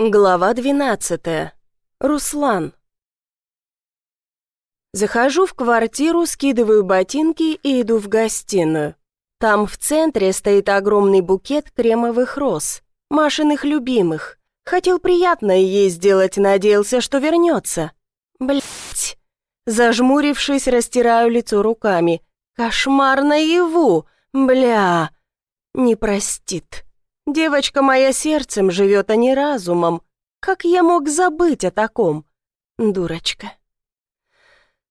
Глава 12. Руслан. Захожу в квартиру, скидываю ботинки и иду в гостиную. Там в центре стоит огромный букет кремовых роз, Машиных любимых. Хотел приятное ей сделать, надеялся, что вернется. Блять. Зажмурившись, растираю лицо руками. Кошмар наяву. Бля. Не простит. Девочка моя сердцем живет, а не разумом. Как я мог забыть о таком? Дурочка.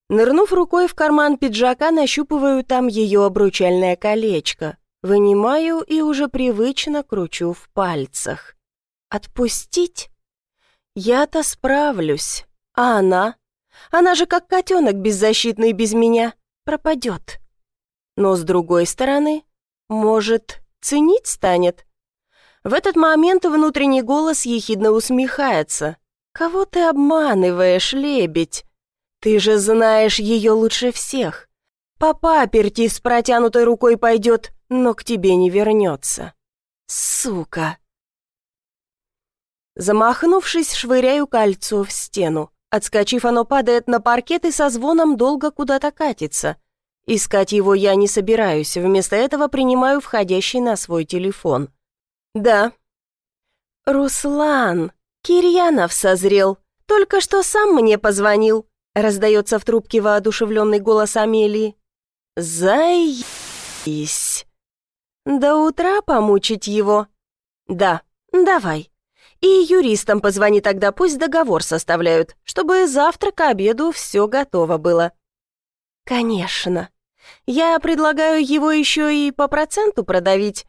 Нырнув рукой в карман пиджака, нащупываю там ее обручальное колечко. Вынимаю и уже привычно кручу в пальцах. Отпустить? Я-то справлюсь. А она? Она же как котенок беззащитный без меня. Пропадет. Но с другой стороны, может, ценить станет? В этот момент внутренний голос ехидно усмехается. «Кого ты обманываешь, лебедь? Ты же знаешь ее лучше всех. По паперти с протянутой рукой пойдет, но к тебе не вернется. Сука!» Замахнувшись, швыряю кольцо в стену. Отскочив, оно падает на паркет и со звоном долго куда-то катится. Искать его я не собираюсь, вместо этого принимаю входящий на свой телефон. «Да». «Руслан, Кирьянов созрел. Только что сам мне позвонил», раздается в трубке воодушевленный голос Амелии. «Заебись». «До утра помучить его?» «Да, давай. И юристам позвони тогда, пусть договор составляют, чтобы завтра к обеду все готово было». «Конечно. Я предлагаю его еще и по проценту продавить,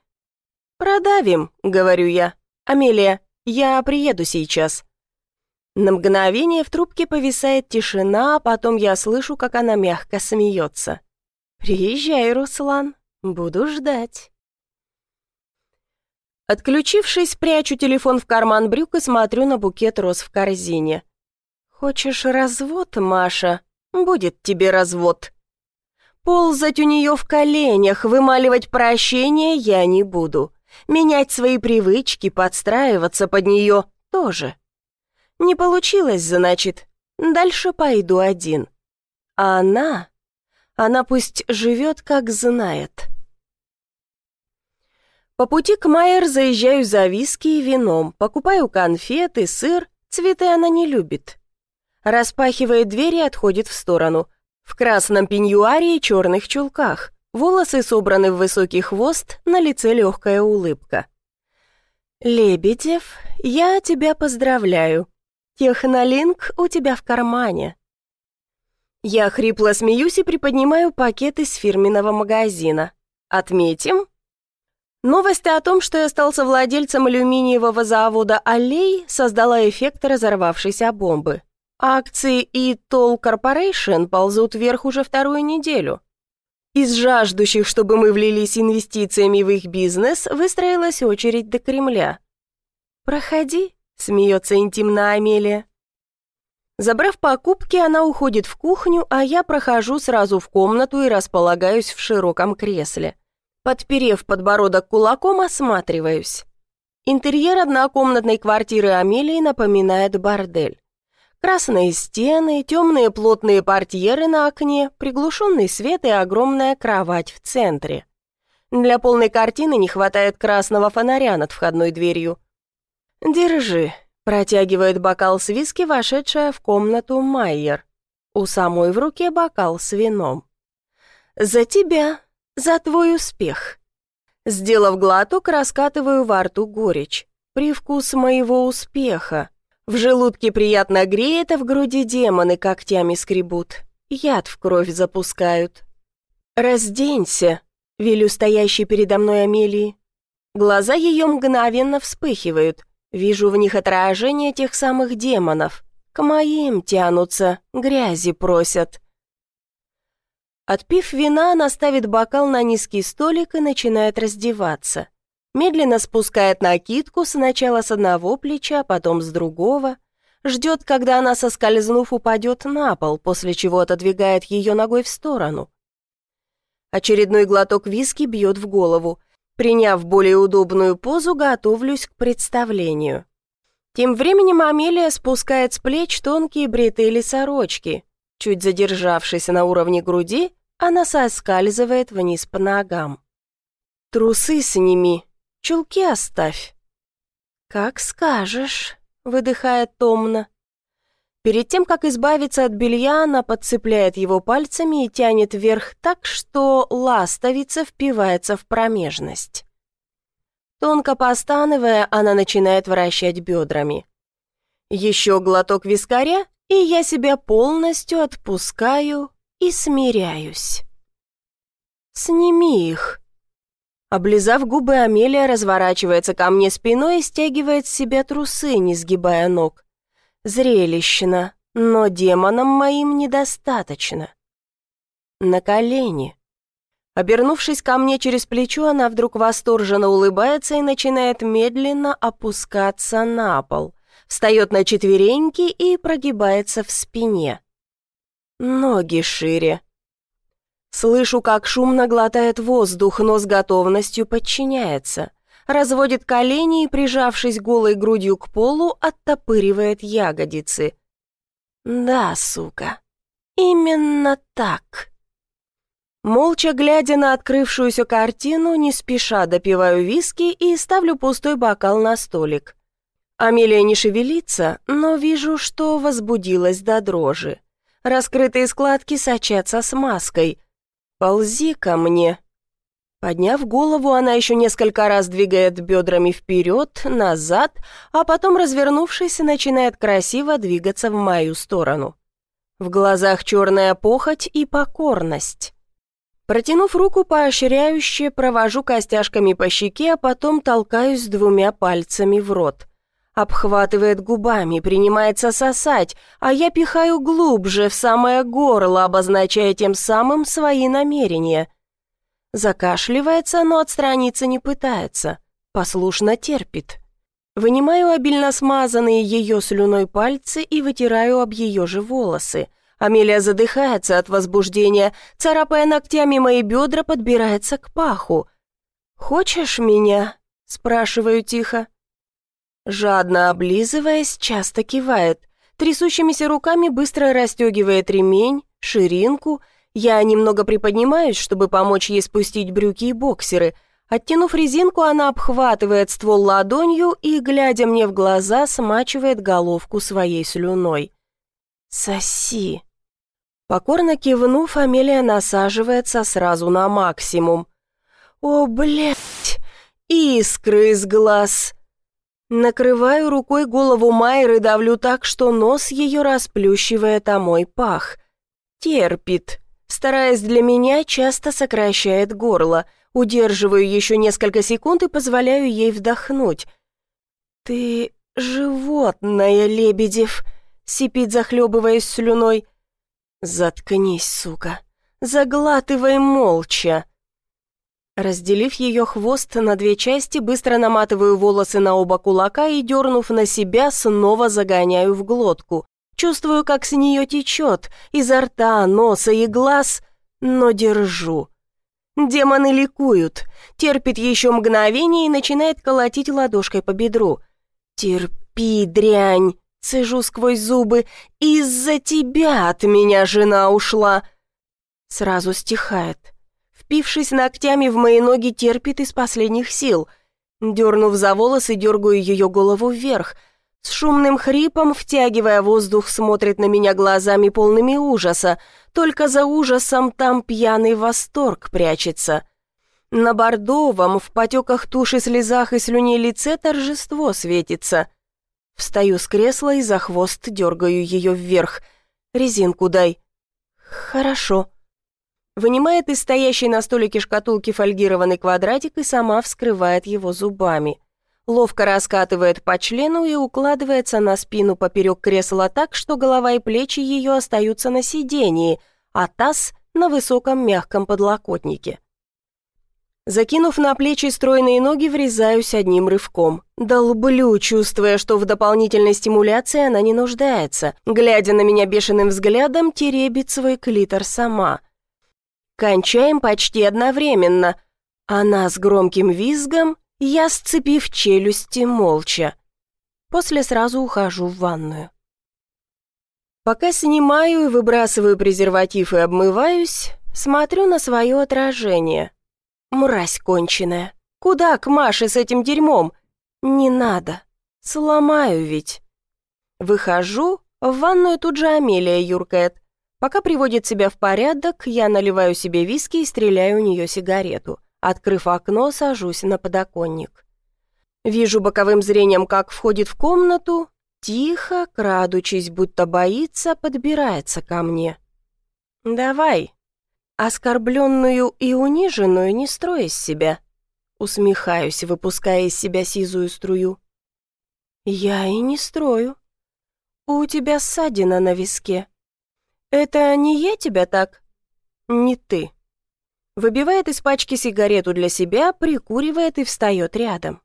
«Продавим», — говорю я. «Амелия, я приеду сейчас». На мгновение в трубке повисает тишина, а потом я слышу, как она мягко смеется. «Приезжай, Руслан, буду ждать». Отключившись, прячу телефон в карман брюк и смотрю на букет роз в корзине. «Хочешь развод, Маша? Будет тебе развод». Ползать у нее в коленях, вымаливать прощение я не буду. Менять свои привычки, подстраиваться под нее тоже. Не получилось, значит, дальше пойду один. А она... Она пусть живет, как знает. По пути к Майер заезжаю за виски и вином, покупаю конфеты, сыр, цветы она не любит. Распахивает дверь и отходит в сторону. В красном пеньюаре и черных чулках. Волосы собраны в высокий хвост, на лице легкая улыбка. «Лебедев, я тебя поздравляю. Технолинк у тебя в кармане». Я хрипло смеюсь и приподнимаю пакет из фирменного магазина. «Отметим?» Новость о том, что я остался владельцем алюминиевого завода «Аллей» создала эффект разорвавшейся бомбы. Акции и Toll Corporation ползут вверх уже вторую неделю. Из жаждущих, чтобы мы влились инвестициями в их бизнес, выстроилась очередь до Кремля. «Проходи», — смеется интимно Амелия. Забрав покупки, она уходит в кухню, а я прохожу сразу в комнату и располагаюсь в широком кресле. Подперев подбородок кулаком, осматриваюсь. Интерьер однокомнатной квартиры Амелии напоминает бордель. Красные стены, темные плотные портьеры на окне, приглушенный свет и огромная кровать в центре. Для полной картины не хватает красного фонаря над входной дверью. «Держи», — протягивает бокал с виски, вошедшая в комнату Майер. У самой в руке бокал с вином. «За тебя, за твой успех». Сделав глоток, раскатываю во рту горечь. Привкус моего успеха. В желудке приятно греет, а в груди демоны когтями скребут. Яд в кровь запускают. «Разденься», — велю стоящей передо мной Амелии. Глаза ее мгновенно вспыхивают. Вижу в них отражение тех самых демонов. К моим тянутся, грязи просят. Отпив вина, она ставит бокал на низкий столик и начинает раздеваться. Медленно спускает накидку сначала с одного плеча, потом с другого. Ждет, когда она, соскользнув, упадет на пол, после чего отодвигает ее ногой в сторону. Очередной глоток виски бьет в голову. Приняв более удобную позу, готовлюсь к представлению. Тем временем Амелия спускает с плеч тонкие бритые сорочки. Чуть задержавшись на уровне груди, она соскальзывает вниз по ногам. «Трусы сними, чулки оставь». «Как скажешь», — выдыхает томно. Перед тем, как избавиться от белья, она подцепляет его пальцами и тянет вверх так, что ластовица впивается в промежность. Тонко постановая, она начинает вращать бедрами. Еще глоток вискаря, и я себя полностью отпускаю и смиряюсь. «Сними их». Облизав губы, Амелия разворачивается ко мне спиной и стягивает с себя трусы, не сгибая ног. Зрелищно, но демонам моим недостаточно. На колени. Обернувшись ко мне через плечо, она вдруг восторженно улыбается и начинает медленно опускаться на пол. Встает на четвереньки и прогибается в спине. Ноги шире. Слышу, как шумно глотает воздух, но с готовностью подчиняется. Разводит колени и, прижавшись голой грудью к полу, оттопыривает ягодицы. Да, сука, именно так. Молча глядя на открывшуюся картину, не спеша допиваю виски и ставлю пустой бокал на столик. Амелия не шевелится, но вижу, что возбудилась до дрожи. Раскрытые складки сочатся смазкой. «Ползи ко мне». Подняв голову, она еще несколько раз двигает бедрами вперед, назад, а потом, развернувшись, начинает красиво двигаться в мою сторону. В глазах черная похоть и покорность. Протянув руку поощряюще, провожу костяшками по щеке, а потом толкаюсь двумя пальцами в рот. Обхватывает губами, принимается сосать, а я пихаю глубже, в самое горло, обозначая тем самым свои намерения. Закашливается, но отстраниться не пытается. Послушно терпит. Вынимаю обильно смазанные ее слюной пальцы и вытираю об ее же волосы – Амелия задыхается от возбуждения, царапая ногтями мои бедра, подбирается к паху. «Хочешь меня?» — спрашиваю тихо. Жадно облизываясь, часто кивает. Трясущимися руками быстро расстегивает ремень, ширинку. Я немного приподнимаюсь, чтобы помочь ей спустить брюки и боксеры. Оттянув резинку, она обхватывает ствол ладонью и, глядя мне в глаза, смачивает головку своей слюной. «Соси!» Покорно кивнув, Амелия насаживается сразу на максимум. «О, блядь! Искры из глаз!» Накрываю рукой голову Майры, давлю так, что нос ее расплющивает о мой пах. Терпит. Стараясь для меня, часто сокращает горло. Удерживаю еще несколько секунд и позволяю ей вдохнуть. «Ты животное, Лебедев!» — сипит, захлебываясь слюной. «Заткнись, сука! Заглатывай молча!» Разделив ее хвост на две части, быстро наматываю волосы на оба кулака и, дернув на себя, снова загоняю в глотку. Чувствую, как с нее течет, изо рта, носа и глаз, но держу. Демоны ликуют, терпит еще мгновение и начинает колотить ладошкой по бедру. «Терпи, дрянь!» Цежу сквозь зубы. «Из-за тебя от меня жена ушла!» Сразу стихает. Впившись ногтями в мои ноги, терпит из последних сил. Дернув за волосы, дергаю ее голову вверх. С шумным хрипом, втягивая воздух, смотрит на меня глазами полными ужаса. Только за ужасом там пьяный восторг прячется. На бордовом, в потеках туши, слезах и слюней лице торжество светится — Встаю с кресла и за хвост дергаю ее вверх. «Резинку дай». «Хорошо». Вынимает из стоящей на столике шкатулки фольгированный квадратик и сама вскрывает его зубами. Ловко раскатывает по члену и укладывается на спину поперек кресла так, что голова и плечи ее остаются на сидении, а таз — на высоком мягком подлокотнике. Закинув на плечи стройные ноги, врезаюсь одним рывком. Долблю, чувствуя, что в дополнительной стимуляции она не нуждается. Глядя на меня бешеным взглядом, теребит свой клитор сама. Кончаем почти одновременно. Она с громким визгом, я, сцепив челюсти, молча. После сразу ухожу в ванную. Пока снимаю и выбрасываю презерватив и обмываюсь, смотрю на свое отражение. Мразь конченая. Куда к Маше с этим дерьмом? Не надо. Сломаю ведь. Выхожу, в ванную тут же Амелия юркает. Пока приводит себя в порядок, я наливаю себе виски и стреляю у нее сигарету. Открыв окно, сажусь на подоконник. Вижу боковым зрением, как входит в комнату, тихо, крадучись, будто боится, подбирается ко мне. «Давай, оскорбленную и униженную не строй из себя». Усмехаюсь, выпуская из себя сизую струю. «Я и не строю. У тебя ссадина на виске. Это не я тебя так?» «Не ты». Выбивает из пачки сигарету для себя, прикуривает и встает рядом.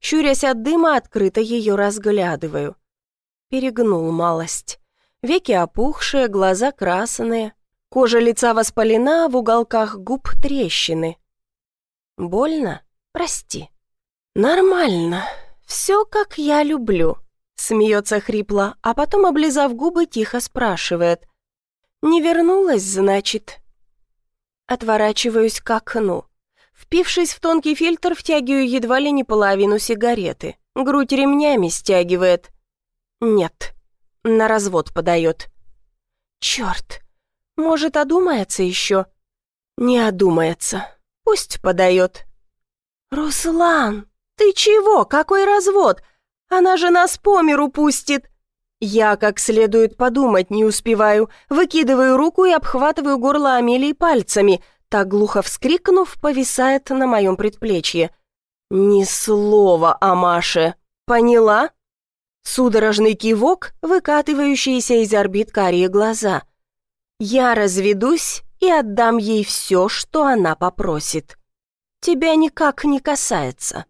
Щурясь от дыма, открыто ее разглядываю. Перегнул малость. Веки опухшие, глаза красные. Кожа лица воспалена, в уголках губ трещины. Больно? Прости. Нормально. Все, как я люблю. Смеется хрипло, а потом, облизав губы, тихо спрашивает. «Не вернулась, значит?» Отворачиваюсь к окну. Впившись в тонкий фильтр, втягиваю едва ли не половину сигареты. Грудь ремнями стягивает. Нет, на развод подает. Черт, может, одумается еще? Не одумается. Пусть подает. «Руслан, ты чего? Какой развод? Она же нас по миру пустит!» Я как следует подумать не успеваю, выкидываю руку и обхватываю горло Амелии пальцами – так глухо вскрикнув, повисает на моем предплечье. «Ни слова о Маше! Поняла?» Судорожный кивок, выкатывающийся из орбит карие глаза. «Я разведусь и отдам ей все, что она попросит. Тебя никак не касается».